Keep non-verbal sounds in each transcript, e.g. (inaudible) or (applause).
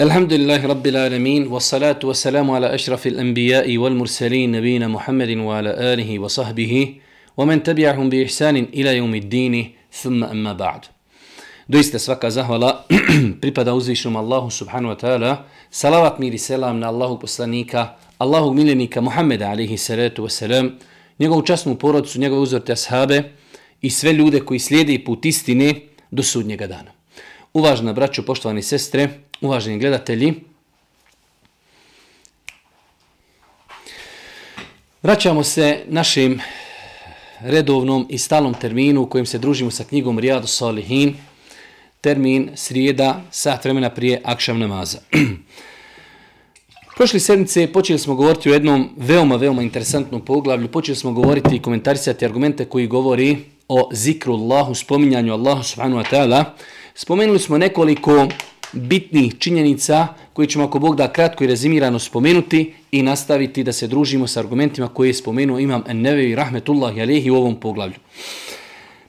الحمد لله رب العالمين والصلاة والسلام على أشرف الأنبياء والمرسلين نبينا محمد وعلى آله وصحبه ومن تبعهم بإحسان إلى يوم الدين ثم أما بعد Doista svaka zahvala (clears throat) pripada uzvišnom Allahu subhanahu wa ta'ala. Salavat mir i selam na Allahu poslanika, Allahu miljenika Muhammeda alihi salatu wa salam, njegovu časnu porodcu, njegove uzorte ashabe i sve ljude koji slijede put istine do sudnjega dana. Uvažena braćo, poštovani sestre, uvaženi gledatelji, vraćamo se našim redovnom i stalnom terminu u kojem se družimo sa knjigom Rijadu Salihin, termin srijeda, sat vremena prije akšam namaza. (clears throat) Prošli sedmice počeli smo govoriti o jednom veoma, veoma interesantnom poglavlju. Počeli smo govoriti i komentarisati argumente koji govori o zikru Allahu, spominjanju Allahu subhanahu wa ta'ala. Spomenuli smo nekoliko bitnih činjenica koje ćemo ako Bog da kratko i rezimirano spomenuti i nastaviti da se družimo sa argumentima koje je spomenuo imam Nevevi Rahmetullahi Alehi u ovom poglavlju.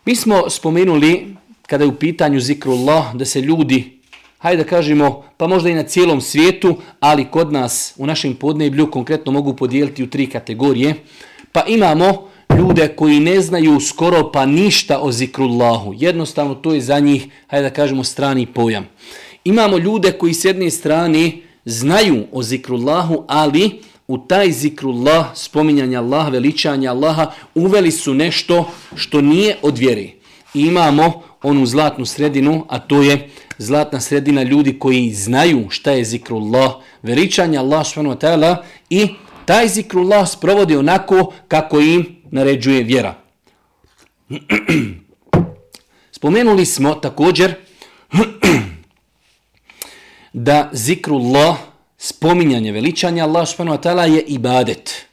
Mi smo spomenuli kada je u pitanju zikrullah da se ljudi, hajde da kažemo, pa možda i na cijelom svijetu, ali kod nas u našem podneblju konkretno mogu podijeliti u tri kategorije. Pa imamo ljude koji ne znaju skoro pa ništa o zikrullahu. Jednostavno to je za njih, hajde da kažemo, strani pojam. Imamo ljude koji s jedne strane znaju o zikrullahu, ali u taj zikrullah, spominjanja Allaha, veličanja Allaha, uveli su nešto što nije od vjere. Imamo onu zlatnu sredinu, a to je zlatna sredina ljudi koji znaju šta je zikrullah, veličanja Allah subhanahu i taj zikrullah sprovodi onako kako im naređuje vjera. (clears throat) Spomenuli smo također (clears throat) da zikrullah, spominjanje veličanja Allah subhanahu wa ta'ala je ibadet.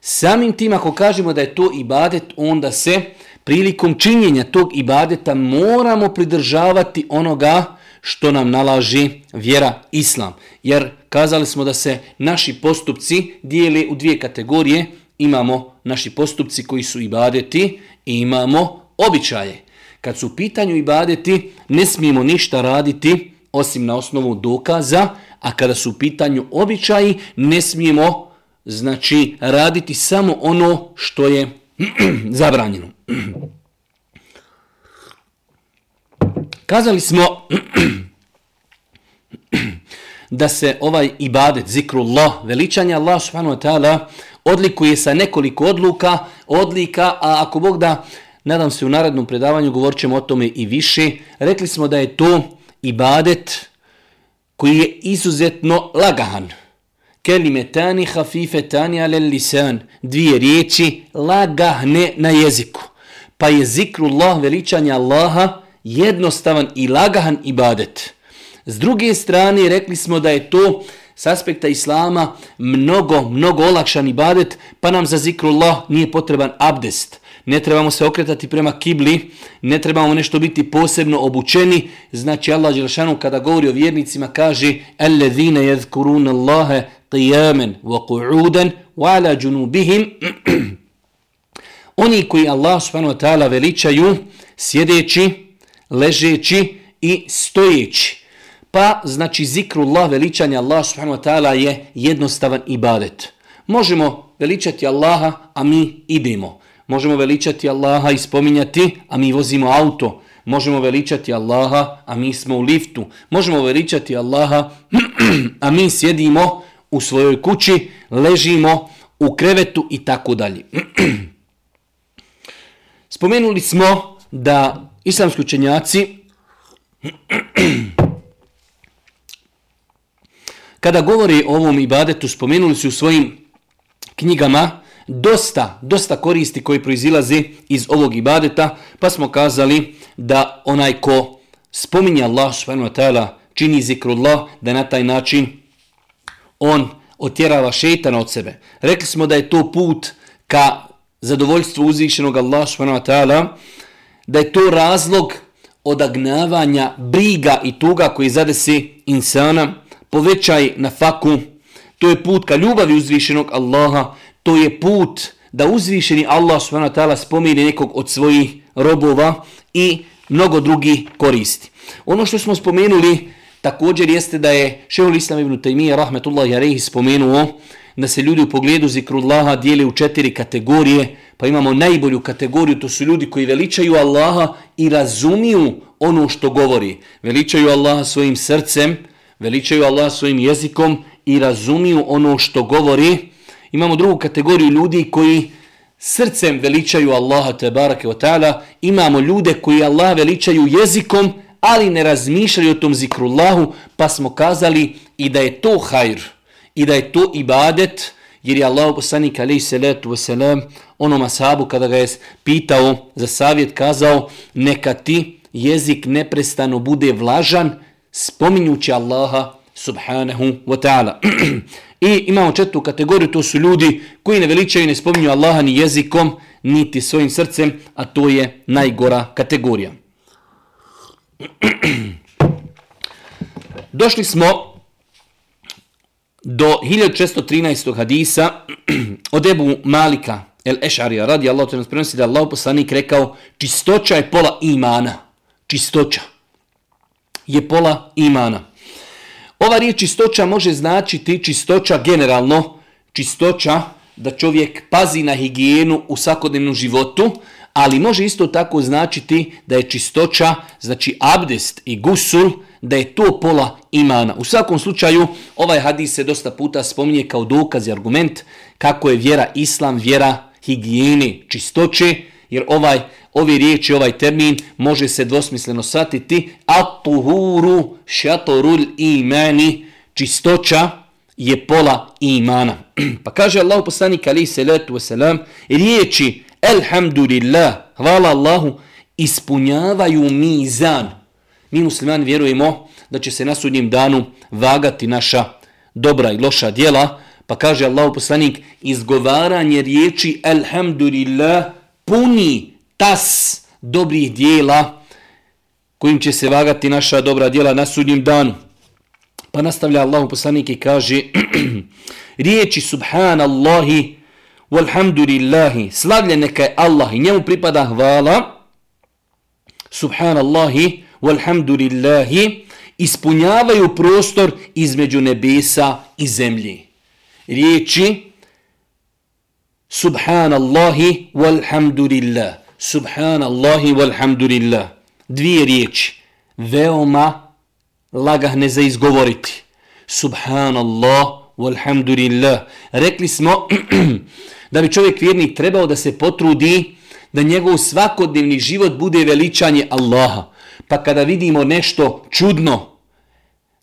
Samim tim ako kažemo da je to ibadet, onda se prilikom činjenja tog ibadeta moramo pridržavati onoga što nam nalaži vjera Islam. Jer kazali smo da se naši postupci dijele u dvije kategorije. Imamo naši postupci koji su ibadeti i imamo običaje. Kad su u pitanju ibadeti, ne smijemo ništa raditi osim na osnovu dokaza, a kada su u pitanju običaji, ne smijemo znači raditi samo ono što je (clears throat) zabranjeno. (clears throat) Kazali smo (clears throat) da se ovaj ibadet, zikrullah, veličanje Allah subhanahu wa ta'ala odlikuje sa nekoliko odluka, odlika, a ako Bog da, nadam se u narednom predavanju govorit o tome i više, rekli smo da je to ibadet koji je izuzetno lagahan. Kelimetani hafifetani ale lisan. Dvije riječi lagahne na jeziku. Pa je zikrullah veličanja Allaha jednostavan i lagahan ibadet. S druge strane rekli smo da je to s aspekta Islama mnogo, mnogo olakšan ibadet, pa nam za zikrullah nije potreban abdest. Ne trebamo se okretati prema kibli, ne trebamo nešto biti posebno obučeni. Znači Allah Đelšanu kada govori o vjernicima kaže Alladhina yadhkuruna Allahe qiyaman wa qu'udan wa ala junubihim (clears throat) Oni koji Allah subhanahu wa ta'ala veličaju sjedeći, ležeći i stojeći. Pa znači zikrullah veličanja Allah subhanahu wa ta'ala je jednostavan ibadet. Možemo veličati Allaha, a mi idemo. Možemo veličati Allaha i spominjati, a mi vozimo auto. Možemo veličati Allaha, a mi smo u liftu. Možemo veličati Allaha, (clears throat) a mi sjedimo u svojoj kući, ležimo u krevetu i tako dalje. (clears throat) Spomenuli smo da islamski učenjaci (clears throat) kada govori o ovom ibadetu, spomenuli su u svojim knjigama dosta, dosta koristi koji proizilaze iz ovog ibadeta, pa smo kazali da onaj ko spominje Allah subhanahu wa ta'ala, čini zikrullah, da na taj način on otjerava šeitana od sebe. Rekli smo da je to put ka zadovoljstvu uzvišenog Allah subhanahu wa ta'ala, da je to razlog odagnavanja briga i tuga koji zadesi insana, povećaj na faku, to je put ka ljubavi uzvišenog Allaha, to je put da uzvišeni Allah subhanahu wa ta'ala spomine nekog od svojih robova i mnogo drugi koristi. Ono što smo spomenuli također jeste da je Šehul Islam ibn Taymiyyah rahmetullahi alejhi spomenuo da se ljudi u pogledu zikrullaha dijele u četiri kategorije, pa imamo najbolju kategoriju, to su ljudi koji veličaju Allaha i razumiju ono što govori. Veličaju Allaha svojim srcem, veličaju Allaha svojim jezikom i razumiju ono što govori. Imamo drugu kategoriju ljudi koji srcem veličaju Allaha te barake o ta'ala. Imamo ljude koji Allah veličaju jezikom, ali ne razmišljaju o tom zikrullahu, pa smo kazali i da je to hajr, i da je to ibadet, jer je Allah poslanik alaihi salatu wasalam onom ashabu kada ga je pitao za savjet kazao neka ti jezik neprestano bude vlažan spominjući Allaha subhanahu wa ta'ala. (clears throat) I imamo četvrtu kategoriju, to su ljudi koji ne veličaju i ne spominju Allaha ni jezikom, niti svojim srcem, a to je najgora kategorija. (clears throat) Došli smo do 1613. hadisa od Ebu Malika el Ešarija radi Allah to nas prenosi da Allah poslanik rekao čistoća je pola imana. Čistoća je pola imana. Ova riječ čistoća može značiti čistoća generalno, čistoća da čovjek pazi na higijenu u svakodnevnom životu, ali može isto tako značiti da je čistoća, znači abdest i gusul, da je to pola imana. U svakom slučaju, ovaj hadis se dosta puta spominje kao dokaz i argument kako je vjera islam, vjera higijene, čistoće, jer ovaj ovi riječi, ovaj termin može se dvosmisleno satiti atuhuru šatorul imani, čistoća je pola imana. (clears throat) pa kaže Allah poslanik ali se letu wasalam, riječi Elhamdulillah, hvala Allahu, ispunjavaju mizan. Mi muslimani vjerujemo da će se na sudnjem danu vagati naša dobra i loša djela, pa kaže Allahu poslanik, izgovaranje riječi Elhamdulillah puni tas dobrih dijela kojim će se vagati naša dobra dijela na sudnjem danu. Pa nastavlja Allahu poslanik i kaže (clears throat) riječi subhanallahi walhamdulillahi slavljen neka je Allah i njemu pripada hvala subhanallahi walhamdulillahi ispunjavaju prostor između nebesa i zemlji. Riječi subhanallahi walhamdulillah subhanallahi walhamdulillah. Dvije riječi. Veoma lagahne za izgovoriti. Subhanallah walhamdulillah. Rekli smo (clears throat) da bi čovjek vjernik trebao da se potrudi da njegov svakodnevni život bude veličanje Allaha. Pa kada vidimo nešto čudno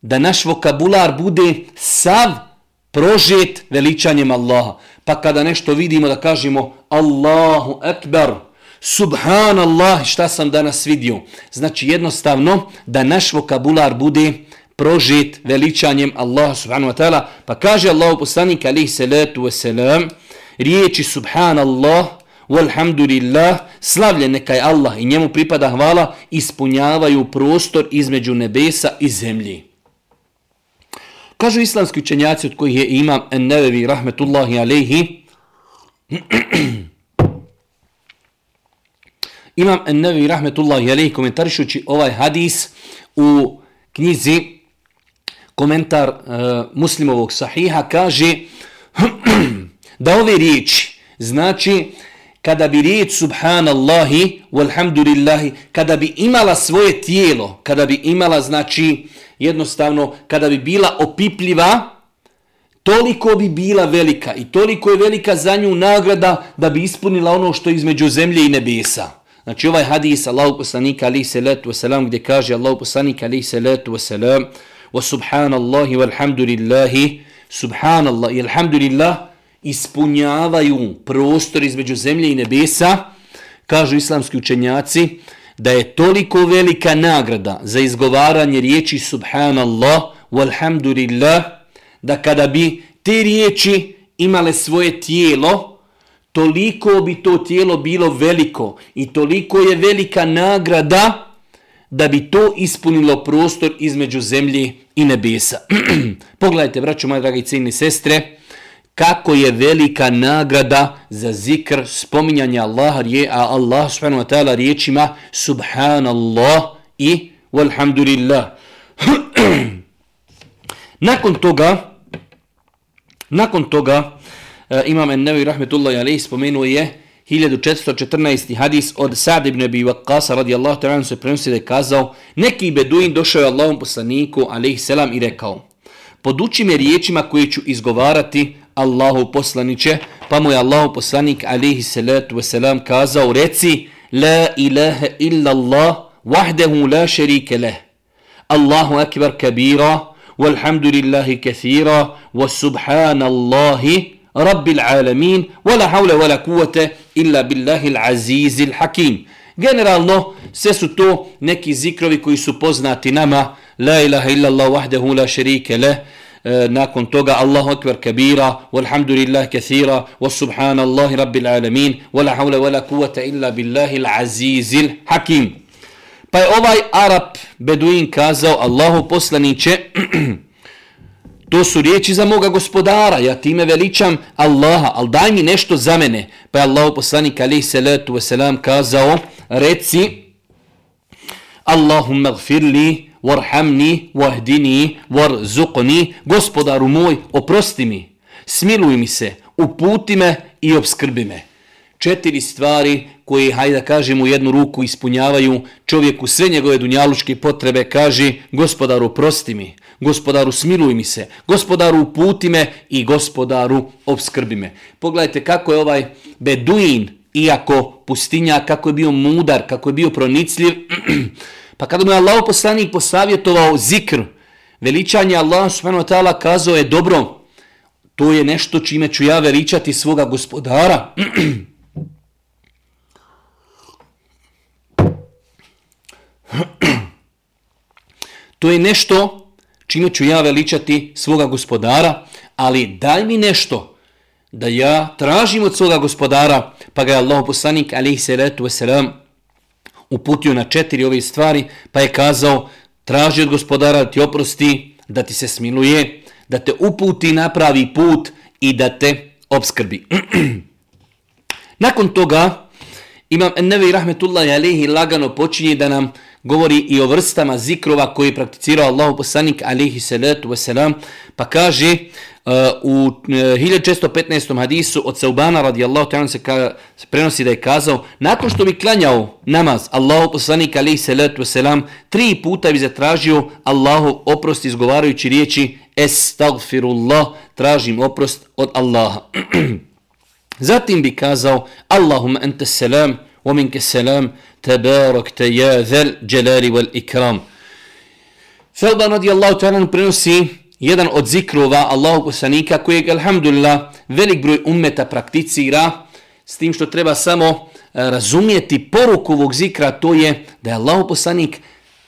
da naš vokabular bude sav prožet veličanjem Allaha. Pa kada nešto vidimo da kažemo Allahu Ekber, Subhanallah, šta sam danas vidio? Znači jednostavno da naš vokabular bude prožit veličanjem Allaha subhanahu wa ta'ala. Pa kaže Allah poslanik alaihi salatu wa salam, riječi Subhanallah, walhamdulillah, slavljen neka je Allah i njemu pripada hvala, ispunjavaju prostor između nebesa i zemlji. Kažu islamski učenjaci od kojih je imam en-Nevevi rahmetullahi alejhi (clears throat) Imam Nevi Rahmetullah rahmetullahi komentarišući ovaj hadis u knjizi komentar uh, muslimovog sahiha kaže (clears throat) da ove riječi znači kada bi riječ subhanallahi walhamdulillahi kada bi imala svoje tijelo kada bi imala znači jednostavno kada bi bila opipljiva, toliko bi bila velika i toliko je velika za nju nagrada da bi ispunila ono što je između zemlje i nebesa. Znači ovaj hadis Allahu poslanika alaihi salatu wasalam gdje kaže Allahu poslanika alaihi salatu wasalam wa subhanallahi walhamdulillahi subhanallah. I alhamdulillah ispunjavaju prostor između zemlje i nebesa kažu islamski učenjaci da je toliko velika nagrada za izgovaranje riječi subhanallah walhamdulillah da kada bi te riječi imale svoje tijelo toliko bi to tijelo bilo veliko i toliko je velika nagrada da bi to ispunilo prostor između zemlje i nebesa. (clears throat) Pogledajte, braćo moje dragi cijeni sestre, kako je velika nagrada za zikr spominjanja Allaha rije, a Allah subhanahu wa ta'ala riječima subhanallah i walhamdulillah. (clears throat) Nakon toga, nakon toga, E, Imam Ennevi Rahmetullahi Aleyhi spomenuo je 1414. hadis od Sa'd ibn Abi Waqqasa radijallahu ta'ala se prenosi da je kazao neki beduin došao je Allahom poslaniku alejhi selam i rekao poduči me riječima koje ću izgovarati Allahu poslaniće pa mu je Allahu poslanik alejhi salatu wasalam kazao reci la ilaha illa Allah wahdahu la sharika leh Allahu akbar kabira walhamdulillahi kathira wa subhanallahi rabbil alamin wala hawla wala quwwata illa billahi al-aziz hakim. Generalno, sve su to neki zikrovi koji su poznati nama. La ilaha illa Allah wahdahu la šerike leh, nakon toga Allahu akbar kabira walhamdulillah kathira wasubhanallahi rabbil alamin wala hawla wala kuvata illa billahi l'azizil hakim. Pa je ovaj Arab Beduin kazao Allahu poslanice (clears throat) To su riječi za moga gospodara, ja time veličam Allaha, ali daj mi nešto za mene. Pa je Allah poslanik alaihi salatu wasalam kazao, reci Allahumma gfirli, warhamni, wahdini, warzuqni, gospodaru moj, oprosti mi, smiluj mi se, uputi me i obskrbi me. Četiri stvari koje, hajde da kažem, u jednu ruku ispunjavaju čovjeku sve njegove dunjalučke potrebe, kaže, gospodaru, oprosti mi, gospodaru, smiluj mi se, gospodaru, uputi me i gospodaru, obskrbi me. Pogledajte kako je ovaj Beduin, iako pustinja, kako je bio mudar, kako je bio pronicljiv, (clears throat) pa kada mu je Allah poslanik posavjetovao zikr, veličanje Allah subhanahu wa ta'ala kazao je dobro, to je nešto čime ću ja veličati svoga gospodara, (clears throat) to je nešto čime ću ja veličati svoga gospodara, ali daj mi nešto da ja tražim od svoga gospodara, pa ga je Allah poslanik alaihi salatu wasalam uputio na četiri ove stvari, pa je kazao traži od gospodara da ti oprosti, da ti se smiluje, da te uputi na pravi put i da te obskrbi. (clears throat) Nakon toga, Imam Ennevi Rahmetullahi Alehi lagano počinje da nam govori i o vrstama zikrova koji je prakticirao Allahu poslanik alihi salatu wasalam, pa kaže uh, u uh, 1615. hadisu od Saubana radijallahu ta'ala se, se prenosi da je kazao, nakon što bi klanjao namaz Allahu poslanik alihi salatu wasalam, tri puta bi zatražio Allahu oprost izgovarajući riječi Estagfirullah, tražim oprost od Allaha. (clears throat) Zatim bi kazao Allahumma ente selam, ومنك السلام تبارك يا ذا الجلال والإكرام wal ikram. Felban radijallahu ta'ala prenosi jedan od zikrova Allahu poslanika kojeg, alhamdulillah, velik broj ummeta prakticira, s tim što treba samo eh, e, razumijeti poruku ovog zikra, to je da je Allahu poslanik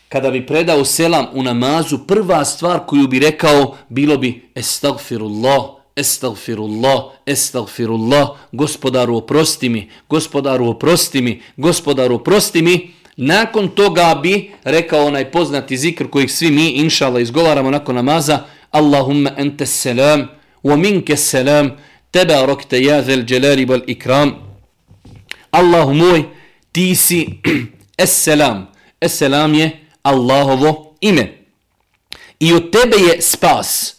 kada bi predao selam u namazu, prva stvar koju bi rekao bilo bi estagfirullah, Estagfirullah, estagfirullah, gospodaru oprosti mi, gospodaru oprosti mi, gospodaru oprosti mi. Nakon toga bi rekao onaj poznati zikr kojeg svi mi, inšala, izgovaramo nakon namaza, Allahumma ente selam, wa minke selam, tebe rokte ja zel dželari bal ikram. Allahu moj, ti si es (clears throat) Esselam Es je Allahovo ime. I od tebe je spas.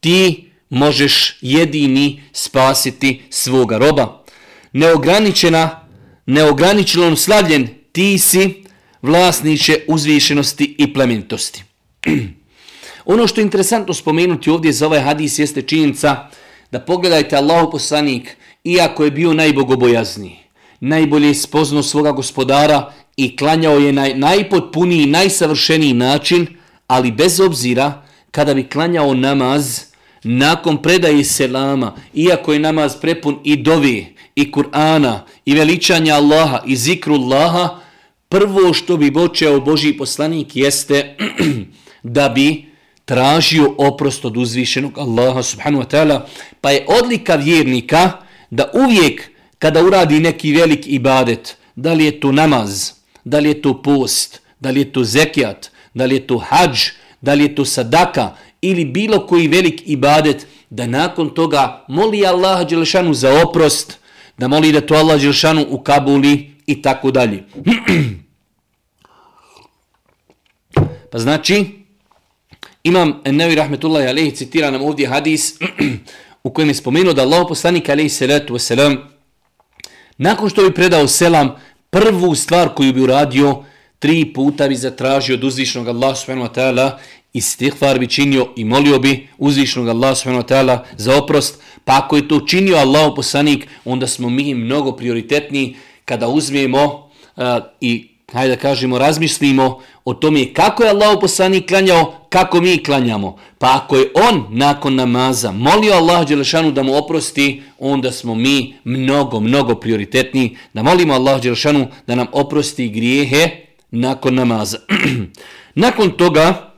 Ti možeš jedini spasiti svoga roba. Neograničena, neograničeno slavljen, ti si vlasniče uzvišenosti i plemenitosti. (clears throat) ono što je interesantno spomenuti ovdje za ovaj hadis jeste činjenica da pogledajte Allahu poslanik, iako je bio najbogobojazniji, najbolje je spoznao svoga gospodara i klanjao je na najpotpuniji, najsavršeniji način, ali bez obzira kada bi klanjao namaz, nakon predaje selama, iako je namaz prepun i dovi, i Kur'ana, i veličanja Allaha, i zikru Allaha, prvo što bi počeo Boži poslanik jeste (clears throat) da bi tražio oprost od uzvišenog Allaha subhanahu wa ta'ala, pa je odlika vjernika da uvijek kada uradi neki velik ibadet, da li je to namaz, da li je to post, da li je to zekijat, da li je to hađ, da li je to sadaka ili bilo koji velik ibadet, da nakon toga moli Allaha Đelešanu za oprost, da moli da to Allah Đelešanu u Kabuli i tako dalje. (clears throat) pa znači, Imam Nevi Rahmetullahi Alehi citira nam ovdje hadis (clears throat) u kojem je spomenuo da Allah poslanik Alehi Salatu Veselam nakon što bi predao selam, prvu stvar koju bi uradio, tri puta bi zatražio od uzvišnog Allah subhanahu wa ta'ala istighfar bi činio i molio bi uzvišnog Allah subhanahu wa ta'ala za oprost, pa ako je to učinio Allah poslanik, onda smo mi mnogo prioritetniji kada uzmijemo uh, e, i hajde da kažemo, razmislimo o tome kako je Allah poslanik klanjao, kako mi klanjamo. Pa ako je on nakon namaza molio Allah Đelešanu da mu oprosti, onda smo mi mnogo, mnogo prioritetni da molimo Allah Đelešanu da nam oprosti grijehe nakon namaza. (clears throat) nakon toga,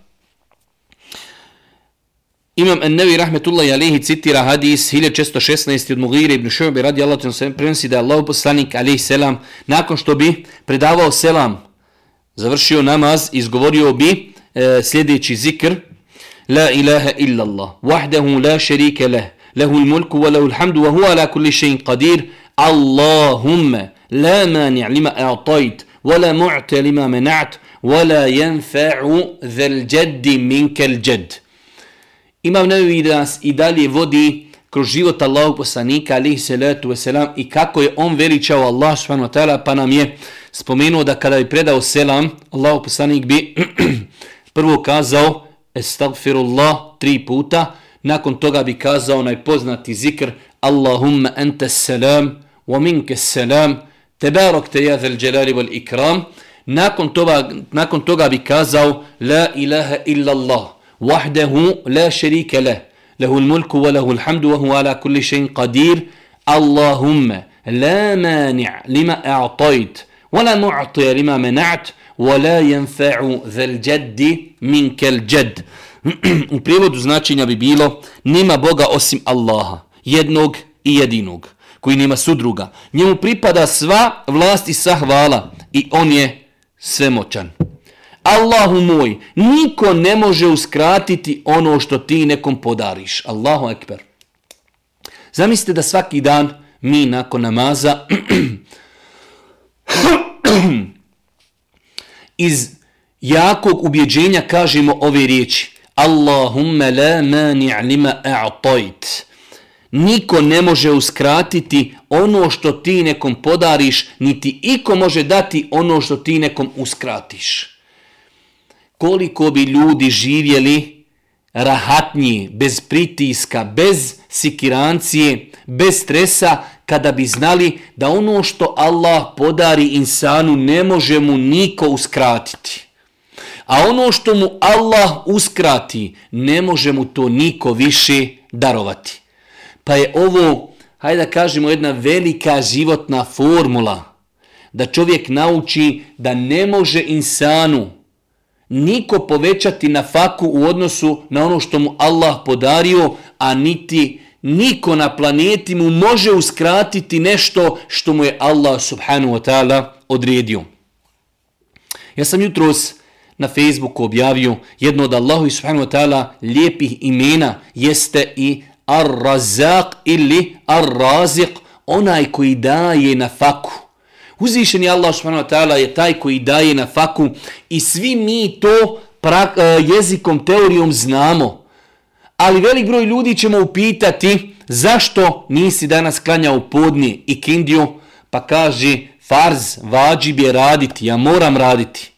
Imam An-Nawi rahmetullahi alayhi citira hadis 1616 od Mughire ibn Shu'be radi Allah se prenosi da Allah poslanik alayhi selam nakon što bi predavao selam završio namaz izgovorio bi e, sljedeći zikr La ilaha illa Allah wahdahu la sharika lah lahu al-mulku wa lahu al-hamdu wa huwa ala kulli shay'in qadir Allahumma la mani' lima a'tayt wa la mu'ti lima mana'at wa la yanfa'u dhal jaddi minka al-jadd Imam Nevi da nas i dalje vodi kroz život Allahog poslanika alihi salatu wasalam i kako je on veličao Allah subhanahu wa ta'ala pa nam je spomenuo da kada bi predao selam Allahu poslanik bi (clears throat) prvo kazao estagfirullah tri puta nakon toga bi kazao najpoznati zikr Allahumma anta salam wa minke salam tebarok te ja zel dželali wal ikram. Nakon toga, nakon toga bi kazao la ilaha illa Allah. وحده لا شريك له له الملك وله الحمد وهو على كل شيء قدير اللهم لا مانع لما أعطيت ولا معطي لما منعت ولا ينفع ذا الجد منك الجد (clears throat) u prijevodu značenja bi bilo nima Boga osim Allaha, jednog i jedinog, koji nema sudruga. Njemu pripada sva vlast i sva hvala i on je svemoćan. Allahu moj, niko ne može uskratiti ono što ti nekom podariš. Allahu ekber. Zamislite da svaki dan mi nakon namaza (clears throat) iz jakog ubjeđenja kažemo ove riječi. Allahumma la mani' lima a'tajt. Niko ne može uskratiti ono što ti nekom podariš, niti iko može dati ono što ti nekom uskratiš koliko bi ljudi živjeli rahatnji, bez pritiska, bez sikirancije, bez stresa, kada bi znali da ono što Allah podari insanu ne može mu niko uskratiti. A ono što mu Allah uskrati, ne može mu to niko više darovati. Pa je ovo, hajde da kažemo, jedna velika životna formula, da čovjek nauči da ne može insanu niko povećati na faku u odnosu na ono što mu Allah podario, a niti niko na planeti mu može uskratiti nešto što mu je Allah subhanahu wa ta'ala odredio. Ja sam jutros na Facebooku objavio jedno od Allahu subhanahu wa ta'ala lijepih imena jeste i Ar-Razak ili Ar-Raziq, onaj koji daje na faku. Uzvišeni Allah subhanahu wa ta'ala je taj koji daje na faku i svi mi to pra, e, jezikom, teorijom znamo. Ali velik broj ljudi ćemo upitati zašto nisi danas klanjao podni i kindiju, pa kaže farz, vađib je raditi, ja moram raditi.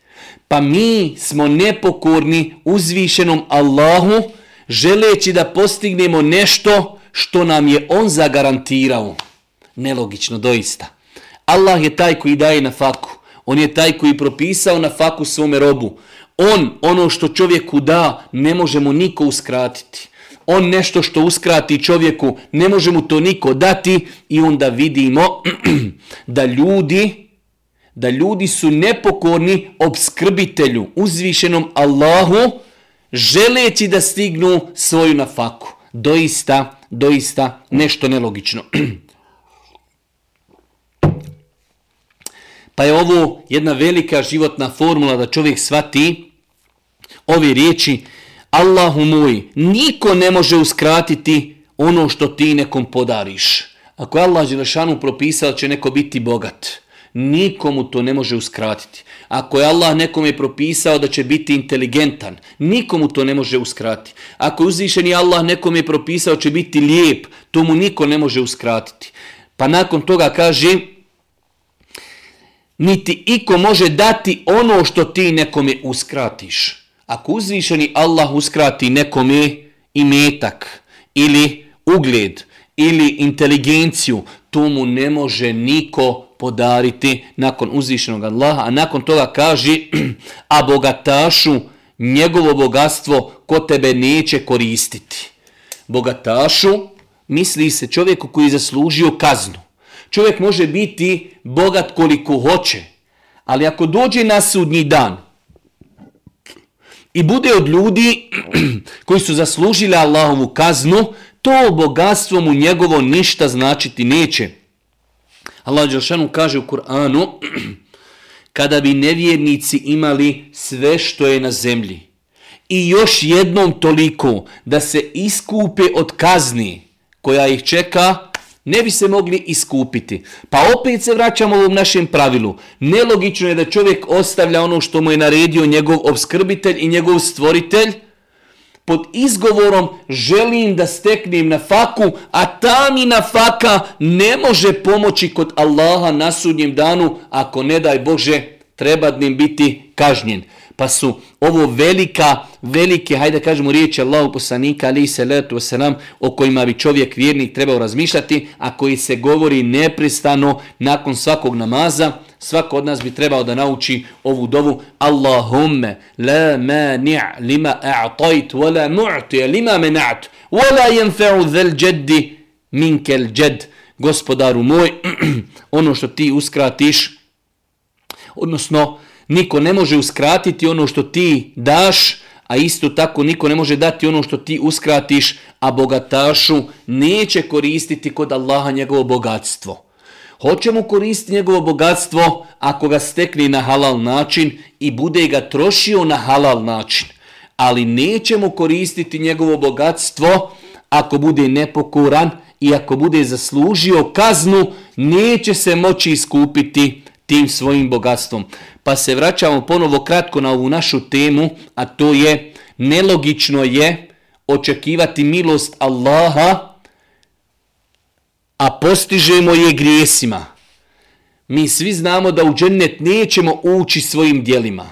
Pa mi smo nepokorni uzvišenom Allahu želeći da postignemo nešto što nam je on zagarantirao. Nelogično, doista. Allah je taj koji daje na faku. On je taj koji propisao na faku svome robu. On, ono što čovjeku da, ne može mu niko uskratiti. On nešto što uskrati čovjeku, ne može mu to niko dati i onda vidimo (clears throat) da ljudi, da ljudi su nepokorni obskrbitelju, uzvišenom Allahu, želeći da stignu svoju na faku. Doista, doista nešto nelogično. (clears throat) Pa je ovo jedna velika životna formula da čovjek svati ove riječi Allahu moj, niko ne može uskratiti ono što ti nekom podariš. Ako je Allah Đelešanu propisao će neko biti bogat, nikomu to ne može uskratiti. Ako je Allah nekome propisao da će biti inteligentan, nikomu to ne može uskratiti. Ako je uzvišeni Allah nekome propisao da će biti lijep, to mu niko ne može uskratiti. Pa nakon toga kaže, niti iko može dati ono što ti nekome uskratiš. Ako uzvišeni Allah uskrati nekome imetak ili ugled ili inteligenciju, to mu ne može niko podariti nakon uzvišenog Allaha. A nakon toga kaže, (clears throat) a bogatašu njegovo bogatstvo ko tebe neće koristiti. Bogatašu misli se čovjeku koji je zaslužio kaznu. Čovjek može biti bogat koliko hoće, ali ako dođe na sudnji dan i bude od ljudi (clears throat) koji su zaslužili Allahovu kaznu, to bogatstvo mu njegovo ništa značiti neće. Allah Đelšanu kaže u Kur'anu, (clears throat) kada bi nevjernici imali sve što je na zemlji i još jednom toliko da se iskupe od kazni koja ih čeka, ne bi se mogli iskupiti. Pa opet se vraćamo ovom našem pravilu. Nelogično je da čovjek ostavlja ono što mu je naredio njegov obskrbitelj i njegov stvoritelj, pod izgovorom želim da steknem na faku, a ta mi na faka ne može pomoći kod Allaha na sudnjem danu, ako ne daj Bože, treba dnim biti kažnjen. Pa su ovo velika, velike, hajde kažemo riječi Allahu poslanika, ali se letu selam o kojima bi čovjek vjernik trebao razmišljati, a koji se govori nepristano nakon svakog namaza, svako od nas bi trebao da nauči ovu dovu. Allahumme la mani' lima a'tajt wa la mu'ti lima mena'at wa la yanfa'u dhal jaddi minkel jad gospodaru moj (clears throat) ono što ti uskratiš odnosno niko ne može uskratiti ono što ti daš a isto tako niko ne može dati ono što ti uskratiš a bogatašu neće koristiti kod Allaha njegovo bogatstvo Hoće mu koristiti njegovo bogatstvo ako ga stekne na halal način i bude ga trošio na halal način. Ali neće mu koristiti njegovo bogatstvo ako bude nepokoran i ako bude zaslužio kaznu, neće se moći iskupiti tim svojim bogatstvom. Pa se vraćamo ponovo kratko na ovu našu temu, a to je nelogično je očekivati milost Allaha a postižemo je grijesima. Mi svi znamo da u džennet nećemo ući svojim dijelima.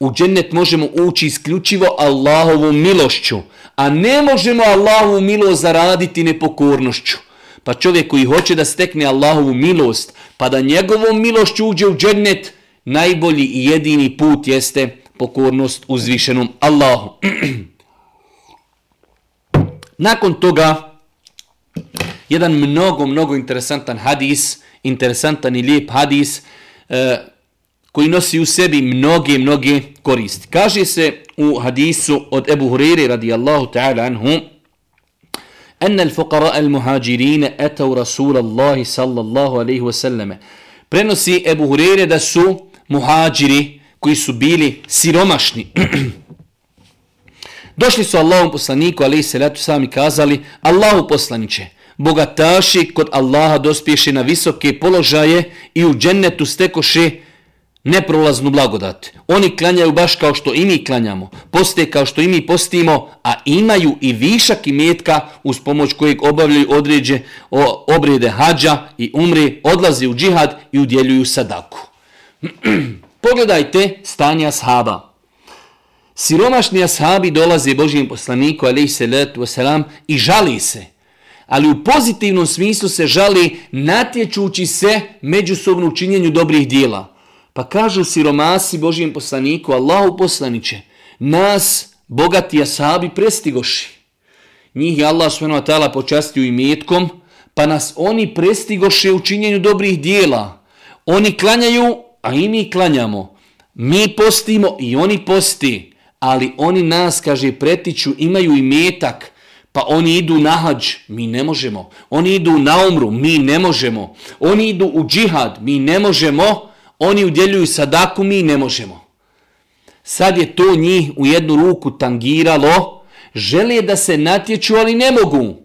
U džennet možemo ući isključivo Allahovom milošću, a ne možemo Allahovu milost zaraditi nepokornošću. Pa čovjek koji hoće da stekne Allahovu milost, pa da njegovom milošću uđe u džennet, najbolji i jedini put jeste pokornost uzvišenom Allahu. (clears throat) Nakon toga, jedan mnogo, mnogo interesantan hadis, interesantan i lijep hadis, e, koji nosi u sebi mnoge, mnoge koristi. Kaže se u hadisu od Ebu Huriri radijallahu ta'ala anhu, أن الفقراء المهاجرين أتوا رسول الله صلى الله عليه وسلم prenosi Ebu Hurere da su muhađiri koji su bili siromašni. (clears throat) Došli su Allahom poslaniku, ali se letu sami kazali, Allahu poslaniće, bogataši kod Allaha dospješe na visoke položaje i u džennetu stekoše neprolaznu blagodat. Oni klanjaju baš kao što i mi klanjamo, poste kao što i mi postimo, a imaju i višak i metka uz pomoć kojeg obavljaju određe o, obrede hađa i umri, odlaze u džihad i udjeljuju sadaku. Pogledajte stanje ashaba. Siromašni ashabi dolaze Božijem poslaniku, alaih salatu wasalam, i žali se ali u pozitivnom smislu se žali natječući se međusobno u činjenju dobrih dijela. Pa kažu siromasi Božijem poslaniku, Allahu poslaniće, nas bogati ashabi, prestigoši. Njih je Allah s.w.t. počastio imetkom, pa nas oni prestigoše u činjenju dobrih dijela. Oni klanjaju, a i mi klanjamo. Mi postimo i oni posti, ali oni nas, kaže, pretiču, imaju i metak, Pa oni idu na hađ, mi ne možemo. Oni idu na umru, mi ne možemo. Oni idu u džihad, mi ne možemo. Oni udjeljuju sadaku, mi ne možemo. Sad je to njih u jednu ruku tangiralo. Žele da se natječu, ali ne mogu.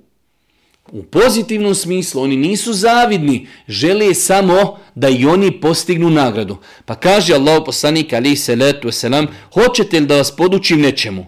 U pozitivnom smislu, oni nisu zavidni, žele samo da i oni postignu nagradu. Pa kaže Allah poslanik ali se letu selam, hoćete li da vas podučim nečemu?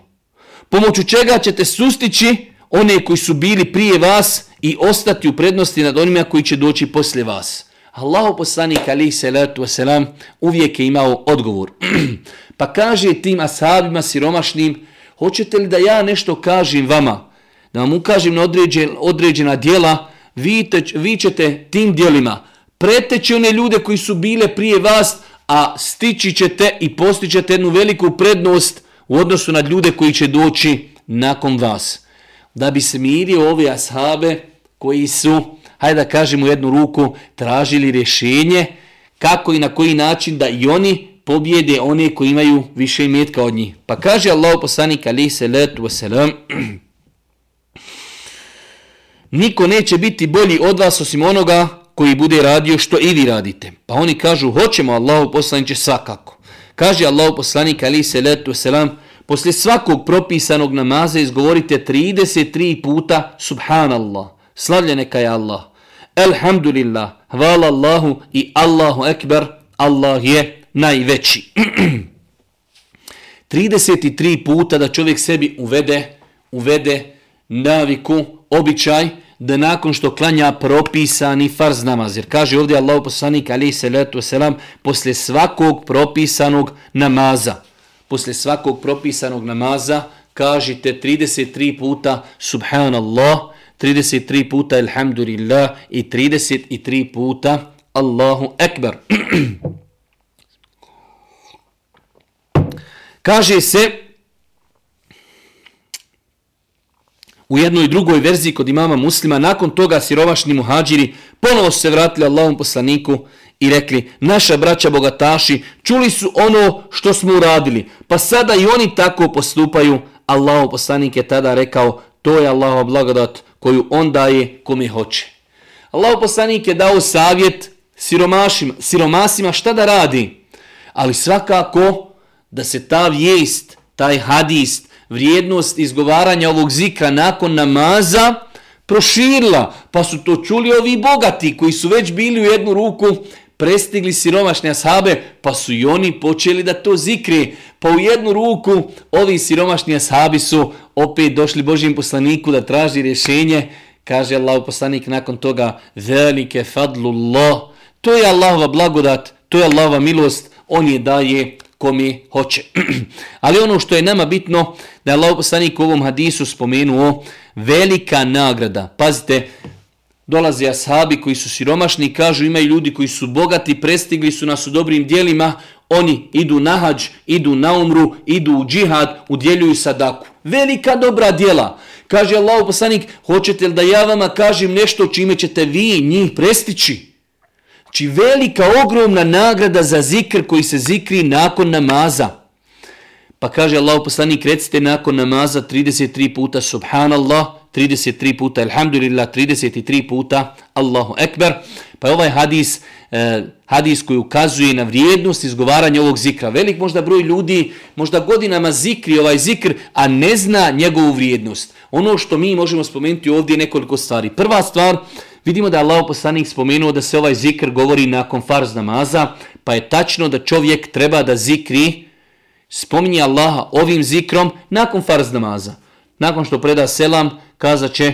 Pomoću čega ćete sustići one koji su bili prije vas i ostati u prednosti nad onima koji će doći poslije vas? Allah poslanik ali se letu selam uvijek je imao odgovor. (clears throat) pa kaže tim ashabima siromašnim, hoćete li da ja nešto kažem vama? Da vam ukažem na određen, određena dijela, vi, te, vi ćete tim dijelima preteći one ljude koji su bile prije vas, a stići ćete i postićete jednu veliku prednost u odnosu na ljude koji će doći nakon vas. Da bi se mirio ove ashabe koji su, hajde da kažemo jednu ruku, tražili rješenje kako i na koji način da i oni pobjede one koji imaju više imetka od njih. Pa kaže Allah poslanik alaihi salatu wasalam, (clears throat) niko neće biti bolji od vas osim onoga koji bude radio što i vi radite. Pa oni kažu, hoćemo Allahu poslaniće svakako. Kaže Allahu poslanik ali se letu selam, poslije svakog propisanog namaza izgovorite 33 puta Subhanallah, slavlje neka je Allah. Elhamdulillah, hvala Allahu i Allahu ekber, Allah je najveći. (clears throat) 33 puta da čovjek sebi uvede, uvede naviku, običaj, da nakon što klanja propisani farz namaz. Jer kaže ovdje Allah poslanik alaihi salatu wasalam, posle svakog propisanog namaza, posle svakog propisanog namaza, kažite 33 puta subhanallah, 33 puta alhamdulillah i 33 puta Allahu ekber. (clears throat) kaže se u jednoj drugoj verziji kod imama muslima, nakon toga sirovašni muhađiri ponovo su se vratili Allahom poslaniku i rekli, naša braća bogataši čuli su ono što smo uradili, pa sada i oni tako postupaju. Allahom poslanik je tada rekao, to je Allahova blagodat koju on daje kome hoće. Allahom poslanik je dao savjet siromašima, siromasima šta da radi, ali svakako da se ta vijest, taj hadist, vrijednost izgovaranja ovog zikra nakon namaza proširila, pa su to čuli ovi bogati koji su već bili u jednu ruku prestigli siromašne ashabe, pa su i oni počeli da to zikre. Pa u jednu ruku ovi siromašni ashabi su opet došli Božijem poslaniku da traži rješenje. Kaže Allah poslanik nakon toga, velike fadlullah, to je Allahova blagodat, to je Allahova milost, on je daje kome hoće. (clears throat) Ali ono što je nama bitno, da je Allah poslanik u ovom hadisu spomenuo velika nagrada. Pazite, dolaze ashabi koji su siromašni i kažu imaju ljudi koji su bogati, prestigli su nas u dobrim dijelima, oni idu na hađ, idu na umru, idu u džihad, udjeljuju sadaku. Velika dobra dijela. Kaže Allah poslanik, hoćete li da ja vama kažem nešto čime ćete vi njih prestići? Či velika, ogromna nagrada za zikr koji se zikri nakon namaza. Pa kaže Allah poslanik, recite nakon namaza 33 puta subhanallah, 33 puta alhamdulillah, 33 puta Allahu ekber. Pa je ovaj hadis, eh, hadis koji ukazuje na vrijednost izgovaranja ovog zikra. Velik možda broj ljudi, možda godinama zikri ovaj zikr, a ne zna njegovu vrijednost. Ono što mi možemo spomenuti ovdje je nekoliko stvari. Prva stvar, Vidimo da je Allah poslanik spomenuo da se ovaj zikr govori nakon farz namaza, pa je tačno da čovjek treba da zikri, spominje Allaha ovim zikrom nakon farz namaza. Nakon što preda selam, kazat će